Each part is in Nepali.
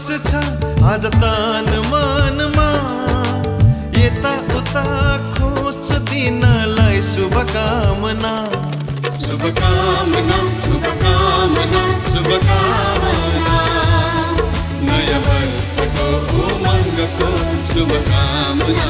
आज तान मनमा यता उता खोज दिनलाई शुभकामना शुभकामना शुभकामना शुभकामना नयाँ वर्षको उमङ्गको शुभकामना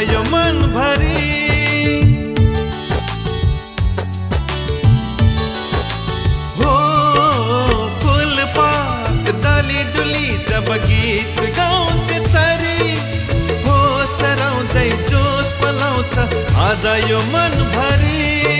आज यो मनभरि। हो फुलपात डाली डुली जब गीत गाउँछ चरी। हो सराउँदै जोस पलाउँछ आज यो मनभरि।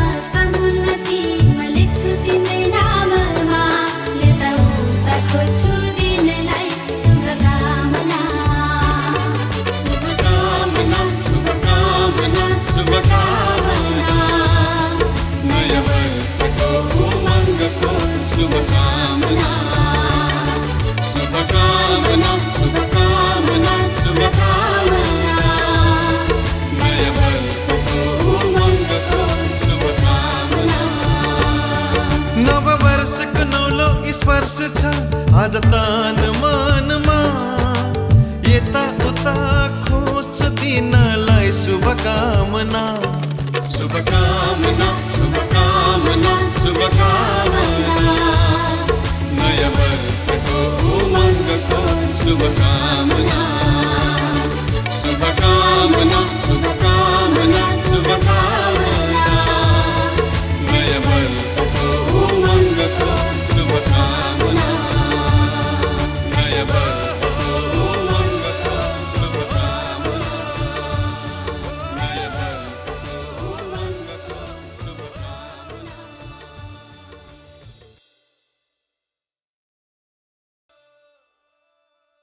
स्पर्श छ आज तान मनमा। यता उता खोज दिनलाई शुभकामना शुभकामना शुभकामना शुभकामना